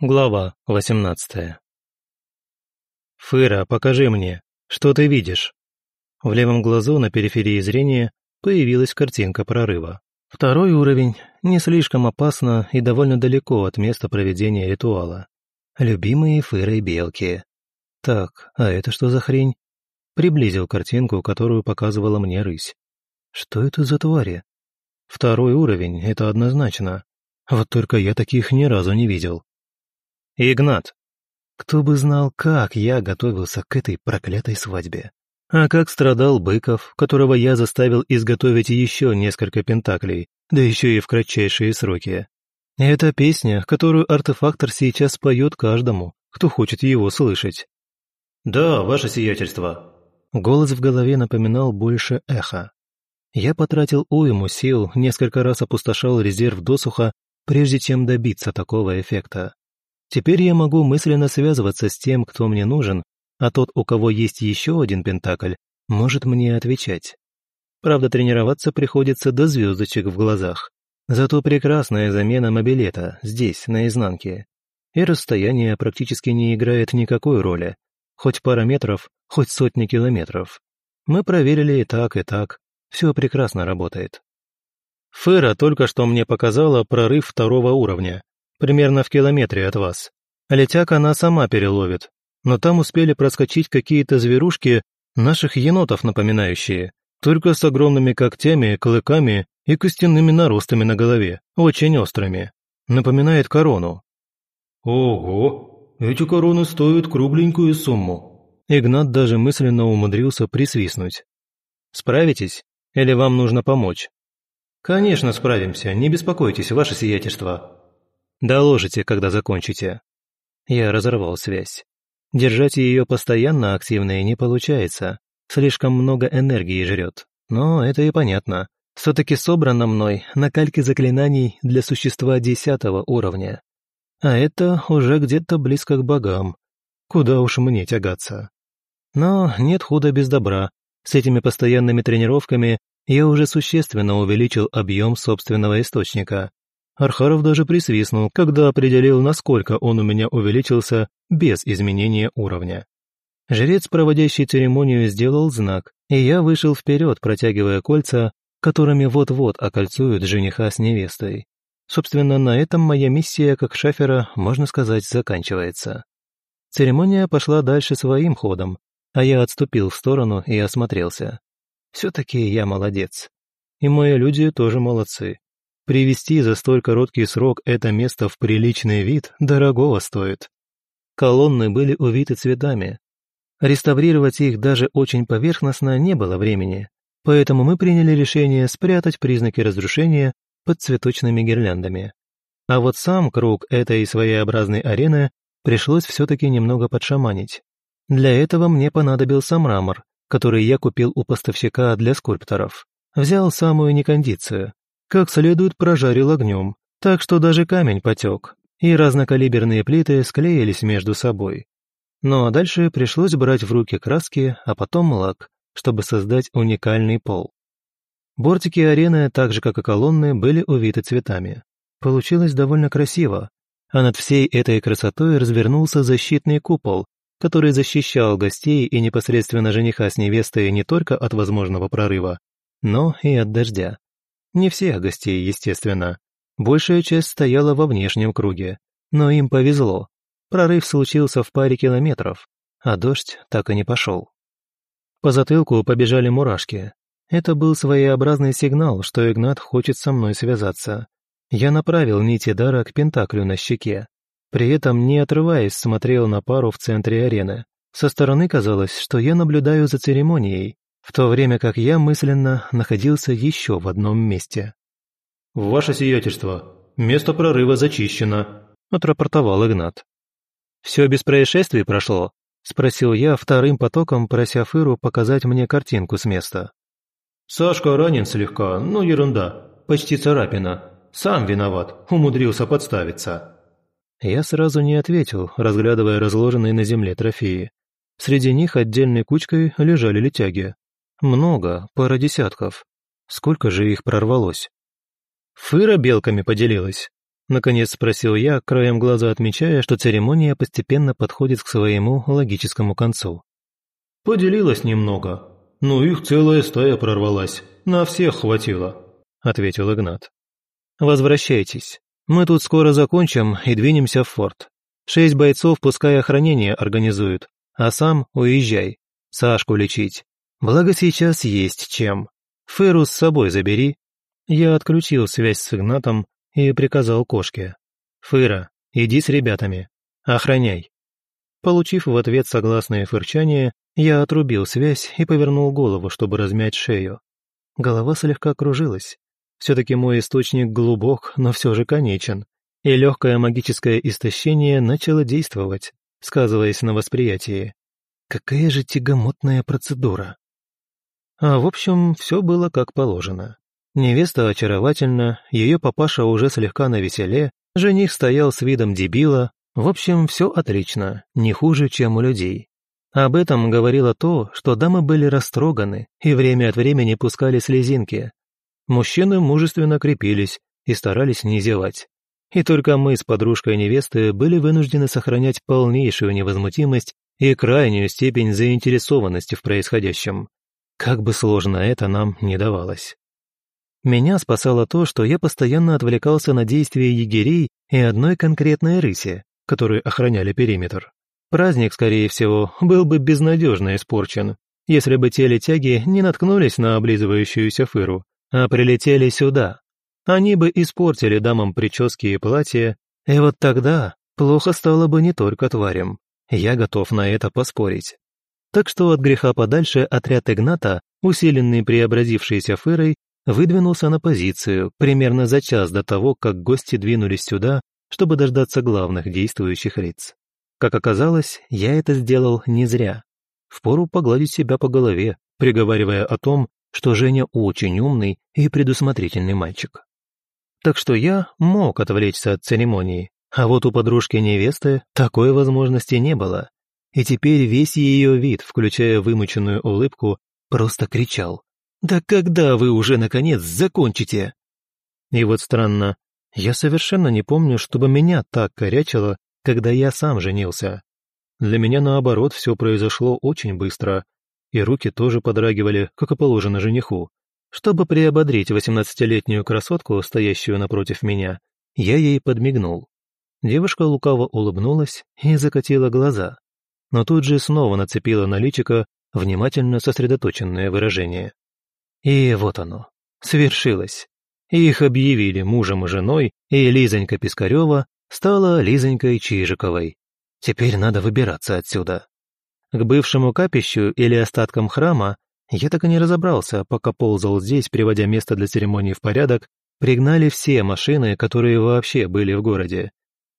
Глава 18 «Фыра, покажи мне, что ты видишь?» В левом глазу на периферии зрения появилась картинка прорыва. Второй уровень не слишком опасно и довольно далеко от места проведения ритуала. Любимые Фырой белки. Так, а это что за хрень? Приблизил картинку, которую показывала мне рысь. Что это за твари? Второй уровень, это однозначно. Вот только я таких ни разу не видел. Игнат. Кто бы знал, как я готовился к этой проклятой свадьбе. А как страдал Быков, которого я заставил изготовить еще несколько пентаклей, да еще и в кратчайшие сроки. Это песня, которую артефактор сейчас поет каждому, кто хочет его слышать. «Да, ваше сиятельство». Голос в голове напоминал больше эхо. Я потратил уйму сил, несколько раз опустошал резерв досуха, прежде чем добиться такого эффекта. Теперь я могу мысленно связываться с тем, кто мне нужен, а тот, у кого есть еще один пентакль, может мне отвечать. Правда, тренироваться приходится до звездочек в глазах. Зато прекрасная замена мобилета здесь, на изнанке. И расстояние практически не играет никакой роли. Хоть пара метров, хоть сотни километров. Мы проверили и так, и так. Все прекрасно работает. Фера только что мне показала прорыв второго уровня примерно в километре от вас. Летяк она сама переловит, но там успели проскочить какие-то зверушки, наших енотов напоминающие, только с огромными когтями, клыками и костяными наростами на голове, очень острыми. Напоминает корону. «Ого, эти короны стоят кругленькую сумму». Игнат даже мысленно умудрился присвистнуть. «Справитесь? Или вам нужно помочь?» «Конечно справимся, не беспокойтесь, ваше сиятельство», Доложите, когда закончите». Я разорвал связь. Держать ее постоянно активной не получается. Слишком много энергии жрет. Но это и понятно. Все-таки собрано мной на кальке заклинаний для существа десятого уровня. А это уже где-то близко к богам. Куда уж мне тягаться. Но нет худа без добра. С этими постоянными тренировками я уже существенно увеличил объем собственного источника. Архаров даже присвистнул, когда определил, насколько он у меня увеличился без изменения уровня. Жрец, проводящий церемонию, сделал знак, и я вышел вперед, протягивая кольца, которыми вот-вот окольцуют жениха с невестой. Собственно, на этом моя миссия как шафера, можно сказать, заканчивается. Церемония пошла дальше своим ходом, а я отступил в сторону и осмотрелся. Все-таки я молодец. И мои люди тоже молодцы. Привести за столь короткий срок это место в приличный вид дорогого стоит. Колонны были увиты цветами. Реставрировать их даже очень поверхностно не было времени, поэтому мы приняли решение спрятать признаки разрушения под цветочными гирляндами. А вот сам круг этой своеобразной арены пришлось все-таки немного подшаманить. Для этого мне понадобился мрамор, который я купил у поставщика для скульпторов. Взял самую некондицию, как следует прожарил огнем, так что даже камень потек, и разнокалиберные плиты склеились между собой. Ну а дальше пришлось брать в руки краски, а потом лак, чтобы создать уникальный пол. Бортики арены, так же как и колонны, были увиты цветами. Получилось довольно красиво, а над всей этой красотой развернулся защитный купол, который защищал гостей и непосредственно жениха с невестой не только от возможного прорыва, но и от дождя. Не всех гостей, естественно. Большая часть стояла во внешнем круге. Но им повезло. Прорыв случился в паре километров, а дождь так и не пошел. По затылку побежали мурашки. Это был своеобразный сигнал, что Игнат хочет со мной связаться. Я направил нити дара к пентаклю на щеке. При этом, не отрываясь, смотрел на пару в центре арены. Со стороны казалось, что я наблюдаю за церемонией, в то время как я мысленно находился еще в одном месте. «Ваше сиятельство, место прорыва зачищено», — отрапортовал Игнат. «Все без происшествий прошло?» — спросил я вторым потоком, прося Фыру показать мне картинку с места. «Сашка ранен слегка, ну ерунда, почти царапина. Сам виноват, умудрился подставиться». Я сразу не ответил, разглядывая разложенные на земле трофеи. Среди них отдельной кучкой лежали летяги. Много, пара десятков. Сколько же их прорвалось? Фыра белками поделилась. Наконец спросил я, краем глаза отмечая, что церемония постепенно подходит к своему логическому концу. «Поделилась немного. Ну их целая стая прорвалась. На всех хватило», — ответил Игнат. «Возвращайтесь. Мы тут скоро закончим и двинемся в форт. Шесть бойцов пускай охранение организуют, а сам уезжай. Сашку лечить. Благо сейчас есть чем. Феру с собой забери». Я отключил связь с Игнатом и приказал кошке. «Фыра, иди с ребятами. Охраняй». Получив в ответ согласное фырчание, я отрубил связь и повернул голову, чтобы размять шею. Голова слегка кружилась. Все-таки мой источник глубок, но все же конечен. И легкое магическое истощение начало действовать, сказываясь на восприятии. Какая же тягомотная процедура. А в общем, все было как положено. Невеста очаровательна, ее папаша уже слегка навеселе, жених стоял с видом дебила. В общем, все отлично, не хуже, чем у людей. Об этом говорило то, что дамы были растроганы и время от времени пускали слезинки. Мужчины мужественно крепились и старались не зевать. И только мы с подружкой невесты были вынуждены сохранять полнейшую невозмутимость и крайнюю степень заинтересованности в происходящем. Как бы сложно это нам не давалось. Меня спасало то, что я постоянно отвлекался на действия егерей и одной конкретной рыси, которые охраняли периметр. Праздник, скорее всего, был бы безнадежно испорчен, если бы те летяги не наткнулись на облизывающуюся фыру, а прилетели сюда. Они бы испортили дамам прически и платья, и вот тогда плохо стало бы не только тварям. Я готов на это поспорить. Так что от греха подальше отряд Игната, усиленный преобразившейся фырой, выдвинулся на позицию примерно за час до того, как гости двинулись сюда, чтобы дождаться главных действующих лиц. Как оказалось, я это сделал не зря. Впору погладить себя по голове, приговаривая о том, что Женя очень умный и предусмотрительный мальчик. Так что я мог отвлечься от церемонии, а вот у подружки невесты такой возможности не было. И теперь весь ее вид, включая вымученную улыбку, просто кричал «Да когда вы уже, наконец, закончите?» И вот странно, я совершенно не помню, чтобы меня так корячило, когда я сам женился. Для меня, наоборот, все произошло очень быстро, и руки тоже подрагивали, как и положено жениху. Чтобы приободрить восемнадцатилетнюю красотку, стоящую напротив меня, я ей подмигнул. Девушка лукаво улыбнулась и закатила глаза, но тут же снова нацепила на личико внимательно сосредоточенное выражение. И вот оно, свершилось. Их объявили мужем и женой, и Лизонька Пискарева стала Лизонькой Чижиковой. Теперь надо выбираться отсюда. К бывшему капищу или остаткам храма я так и не разобрался, пока ползал здесь, приводя место для церемонии в порядок, пригнали все машины, которые вообще были в городе.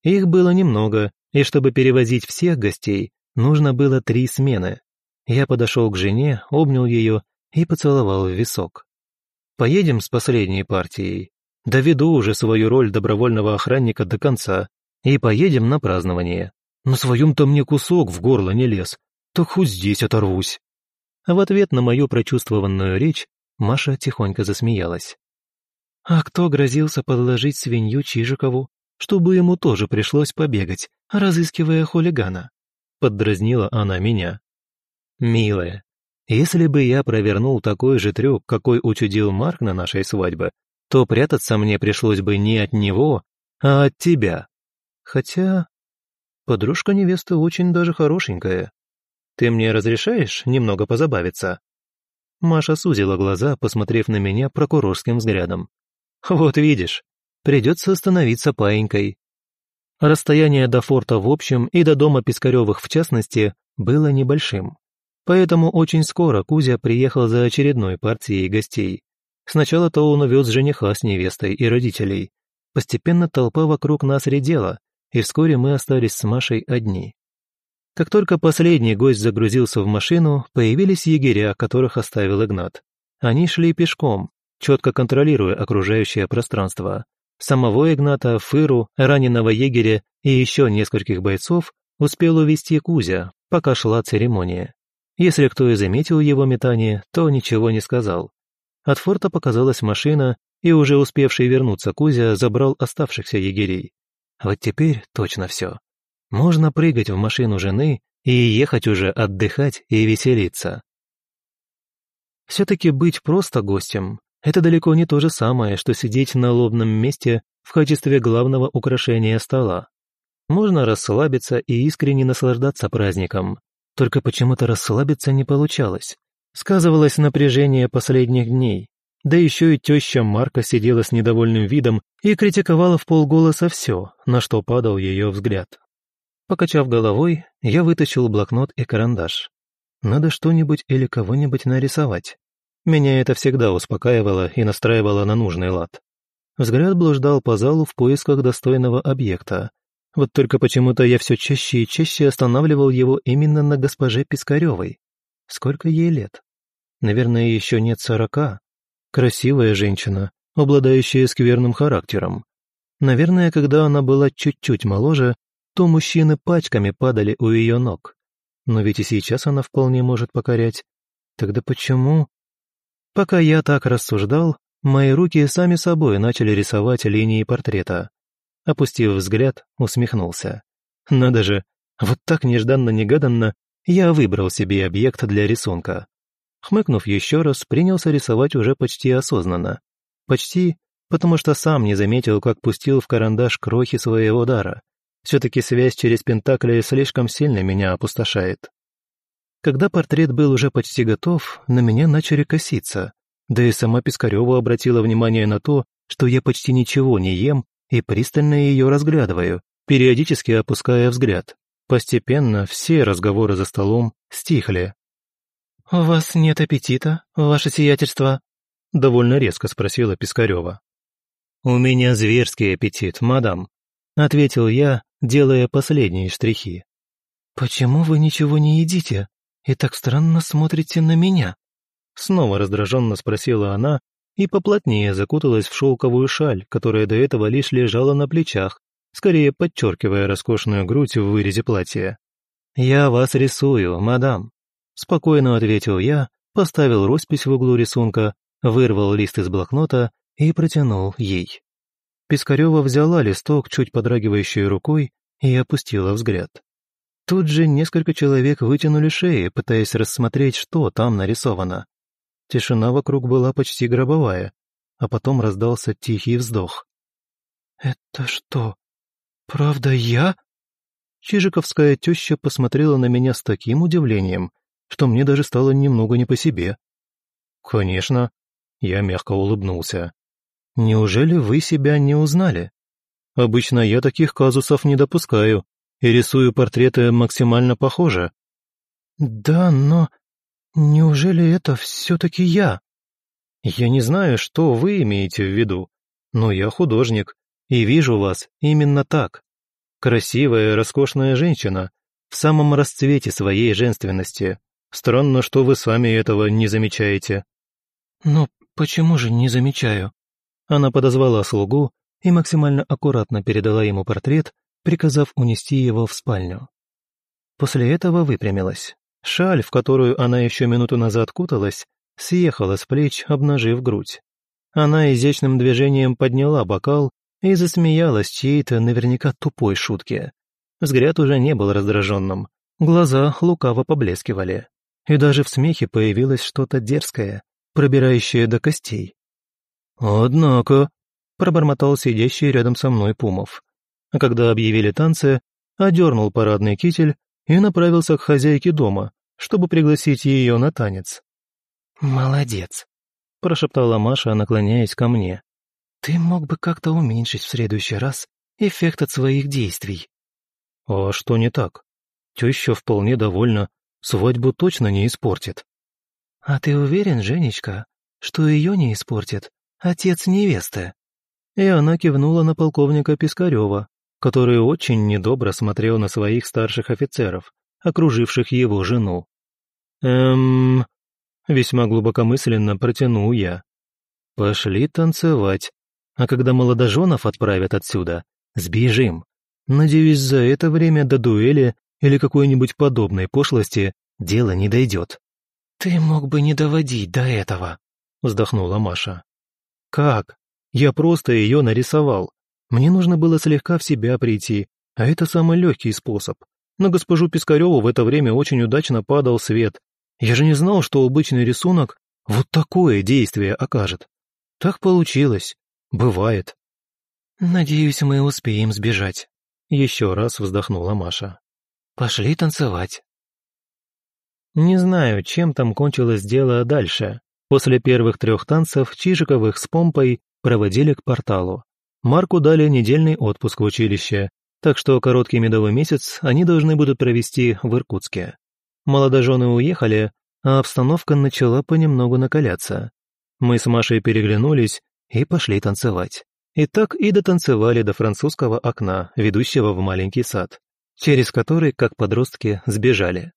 Их было немного, и чтобы перевозить всех гостей, нужно было три смены. Я подошел к жене, обнял ее и поцеловал в висок. «Поедем с последней партией. Доведу уже свою роль добровольного охранника до конца. И поедем на празднование. На своем-то мне кусок в горло не лез. Так хоть здесь оторвусь». В ответ на мою прочувствованную речь Маша тихонько засмеялась. «А кто грозился подложить свинью Чижикову, чтобы ему тоже пришлось побегать, разыскивая хулигана?» Поддразнила она меня. «Милая, если бы я провернул такой же трюк, какой учудил Марк на нашей свадьбе, то прятаться мне пришлось бы не от него, а от тебя. Хотя подружка невесты очень даже хорошенькая. Ты мне разрешаешь немного позабавиться?» Маша сузила глаза, посмотрев на меня прокурорским взглядом. «Вот видишь, придется становиться паинькой». Расстояние до форта в общем и до дома Пискаревых в частности было небольшим. Поэтому очень скоро Кузя приехал за очередной партией гостей. Сначала-то он увез жениха с невестой и родителей. Постепенно толпа вокруг нас редела, и вскоре мы остались с Машей одни. Как только последний гость загрузился в машину, появились егеря, которых оставил Игнат. Они шли пешком, четко контролируя окружающее пространство. Самого Игната, Фыру, раненого егеря и еще нескольких бойцов успел увести Кузя, пока шла церемония. Если кто и заметил его метание, то ничего не сказал. От форта показалась машина, и уже успевший вернуться Кузя забрал оставшихся егерей. Вот теперь точно все. Можно прыгать в машину жены и ехать уже отдыхать и веселиться. Все-таки быть просто гостем – это далеко не то же самое, что сидеть на лобном месте в качестве главного украшения стола. Можно расслабиться и искренне наслаждаться праздником. Только почему-то расслабиться не получалось. Сказывалось напряжение последних дней. Да еще и теща Марка сидела с недовольным видом и критиковала в полголоса все, на что падал ее взгляд. Покачав головой, я вытащил блокнот и карандаш. Надо что-нибудь или кого-нибудь нарисовать. Меня это всегда успокаивало и настраивало на нужный лад. Взгляд блуждал по залу в поисках достойного объекта. Вот только почему-то я все чаще и чаще останавливал его именно на госпоже Пискаревой. Сколько ей лет? Наверное, еще нет сорока. Красивая женщина, обладающая скверным характером. Наверное, когда она была чуть-чуть моложе, то мужчины пачками падали у ее ног. Но ведь и сейчас она вполне может покорять. Тогда почему? Пока я так рассуждал, мои руки сами собой начали рисовать линии портрета. Опустив взгляд, усмехнулся. Надо же, вот так нежданно-негаданно я выбрал себе объект для рисунка. Хмыкнув еще раз, принялся рисовать уже почти осознанно. Почти, потому что сам не заметил, как пустил в карандаш крохи своего дара. Все-таки связь через Пентакли слишком сильно меня опустошает. Когда портрет был уже почти готов, на меня начали коситься. Да и сама Пискарева обратила внимание на то, что я почти ничего не ем и пристально ее разглядываю, периодически опуская взгляд. Постепенно все разговоры за столом стихли. «У вас нет аппетита, ваше сиятельство?» — довольно резко спросила Пискарева. «У меня зверский аппетит, мадам», — ответил я, делая последние штрихи. «Почему вы ничего не едите?» И так странно смотрите на меня?» Снова раздраженно спросила она и поплотнее закуталась в шелковую шаль, которая до этого лишь лежала на плечах, скорее подчеркивая роскошную грудь в вырезе платья. «Я вас рисую, мадам», — спокойно ответил я, поставил роспись в углу рисунка, вырвал лист из блокнота и протянул ей. Пискарева взяла листок чуть подрагивающей рукой и опустила взгляд. Тут же несколько человек вытянули шеи, пытаясь рассмотреть, что там нарисовано. Тишина вокруг была почти гробовая, а потом раздался тихий вздох. «Это что, правда я?» Чижиковская теща посмотрела на меня с таким удивлением, что мне даже стало немного не по себе. «Конечно», — я мягко улыбнулся. «Неужели вы себя не узнали? Обычно я таких казусов не допускаю, и рисую портреты максимально похоже». «Да, но неужели это все-таки я?» «Я не знаю, что вы имеете в виду, но я художник и вижу вас именно так. Красивая, роскошная женщина, в самом расцвете своей женственности. Странно, что вы сами этого не замечаете». «Но почему же не замечаю?» Она подозвала слугу и максимально аккуратно передала ему портрет, приказав унести его в спальню. После этого выпрямилась. Шаль, в которую она еще минуту назад куталась, съехала с плеч, обнажив грудь. Она изящным движением подняла бокал и засмеялась чьей-то наверняка тупой шутке. Взгляд уже не был раздраженным, глаза лукаво поблескивали. И даже в смехе появилось что-то дерзкое, пробирающее до костей. «Однако», — пробормотал сидящий рядом со мной Пумов а когда объявили танцы, одернул парадный китель и направился к хозяйке дома, чтобы пригласить ее на танец. «Молодец», — прошептала Маша, наклоняясь ко мне. «Ты мог бы как-то уменьшить в следующий раз эффект от своих действий». «А что не так? Теща вполне довольна, свадьбу точно не испортит». «А ты уверен, Женечка, что ее не испортит отец невесты?» И она кивнула на полковника Пискарева, который очень недобро смотрел на своих старших офицеров, окруживших его жену. «Эм...» — весьма глубокомысленно протянул я. «Пошли танцевать, а когда молодоженов отправят отсюда, сбежим. Надеюсь, за это время до дуэли или какой-нибудь подобной пошлости дело не дойдет». «Ты мог бы не доводить до этого», — вздохнула Маша. «Как?» Я просто ее нарисовал. Мне нужно было слегка в себя прийти, а это самый легкий способ. На госпожу Пискареву в это время очень удачно падал свет. Я же не знал, что обычный рисунок вот такое действие окажет. Так получилось. Бывает. «Надеюсь, мы успеем сбежать», — еще раз вздохнула Маша. «Пошли танцевать». Не знаю, чем там кончилось дело дальше. После первых трех танцев Чижиковых с помпой проводили к порталу. Марку дали недельный отпуск в училище, так что короткий медовый месяц они должны будут провести в Иркутске. Молодожены уехали, а обстановка начала понемногу накаляться. Мы с Машей переглянулись и пошли танцевать. И так и дотанцевали до французского окна, ведущего в маленький сад, через который, как подростки, сбежали.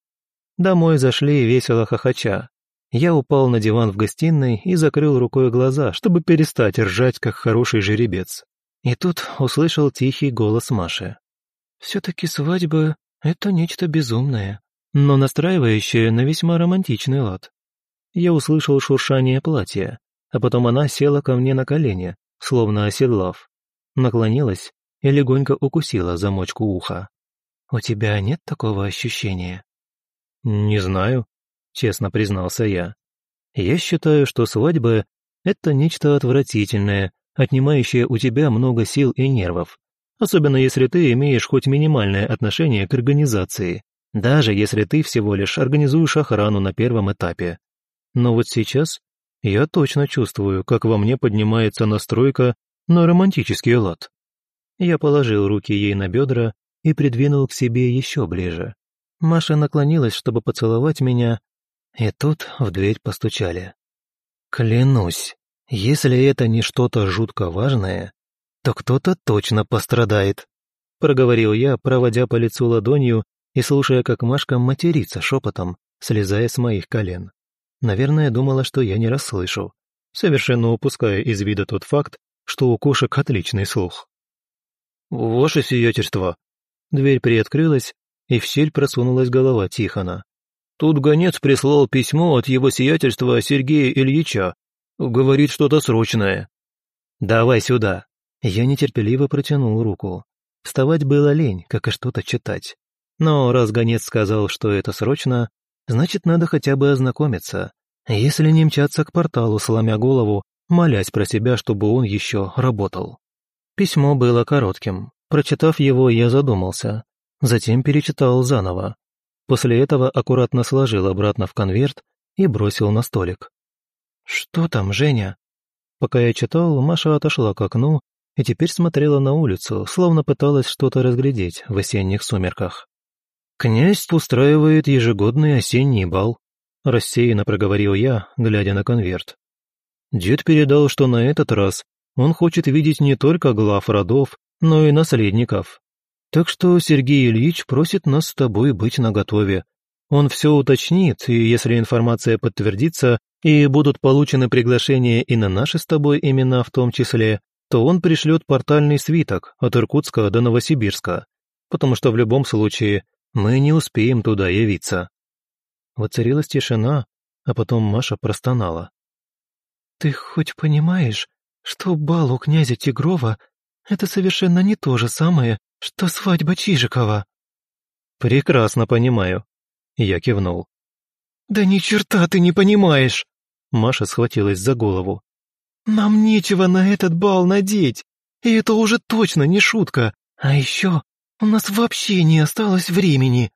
Домой зашли весело хохоча. Я упал на диван в гостиной и закрыл рукой глаза, чтобы перестать ржать, как хороший жеребец. И тут услышал тихий голос Маши. «Все-таки свадьба — это нечто безумное, но настраивающее на весьма романтичный лад». Я услышал шуршание платья, а потом она села ко мне на колени, словно оседлав. Наклонилась и легонько укусила замочку уха. «У тебя нет такого ощущения?» «Не знаю», — честно признался я. «Я считаю, что свадьба — это нечто отвратительное, отнимающее у тебя много сил и нервов, особенно если ты имеешь хоть минимальное отношение к организации, даже если ты всего лишь организуешь охрану на первом этапе. Но вот сейчас я точно чувствую, как во мне поднимается настройка на романтический лад. Я положил руки ей на бедра и придвинул к себе еще ближе. Маша наклонилась, чтобы поцеловать меня, и тут в дверь постучали. Клянусь, если это не что-то жутко важное, то кто-то точно пострадает, проговорил я, проводя по лицу ладонью и слушая, как Машка матерится шепотом, слезая с моих колен. Наверное, думала, что я не расслышу, совершенно упуская из вида тот факт, что у кошек отличный слух. «Ваше сиятельство!» Дверь приоткрылась, и в щель просунулась голова Тихона. «Тут гонец прислал письмо от его сиятельства Сергея Ильича. Говорит что-то срочное». «Давай сюда». Я нетерпеливо протянул руку. Вставать было лень, как и что-то читать. Но раз гонец сказал, что это срочно, значит, надо хотя бы ознакомиться. Если не мчаться к порталу, сломя голову, молясь про себя, чтобы он еще работал. Письмо было коротким. Прочитав его, я задумался. Затем перечитал заново. После этого аккуратно сложил обратно в конверт и бросил на столик. «Что там, Женя?» Пока я читал, Маша отошла к окну и теперь смотрела на улицу, словно пыталась что-то разглядеть в осенних сумерках. «Князь устраивает ежегодный осенний бал», — рассеянно проговорил я, глядя на конверт. Дед передал, что на этот раз он хочет видеть не только глав родов, но и наследников. Так что Сергей Ильич просит нас с тобой быть наготове. Он все уточнит, и если информация подтвердится, и будут получены приглашения и на наши с тобой имена в том числе, то он пришлет портальный свиток от Иркутска до Новосибирска, потому что в любом случае мы не успеем туда явиться». Воцарилась тишина, а потом Маша простонала. «Ты хоть понимаешь, что бал у князя Тигрова — это совершенно не то же самое, что свадьба Чижикова». «Прекрасно понимаю», — я кивнул. «Да ни черта ты не понимаешь!» Маша схватилась за голову. «Нам нечего на этот бал надеть, и это уже точно не шутка. А еще у нас вообще не осталось времени».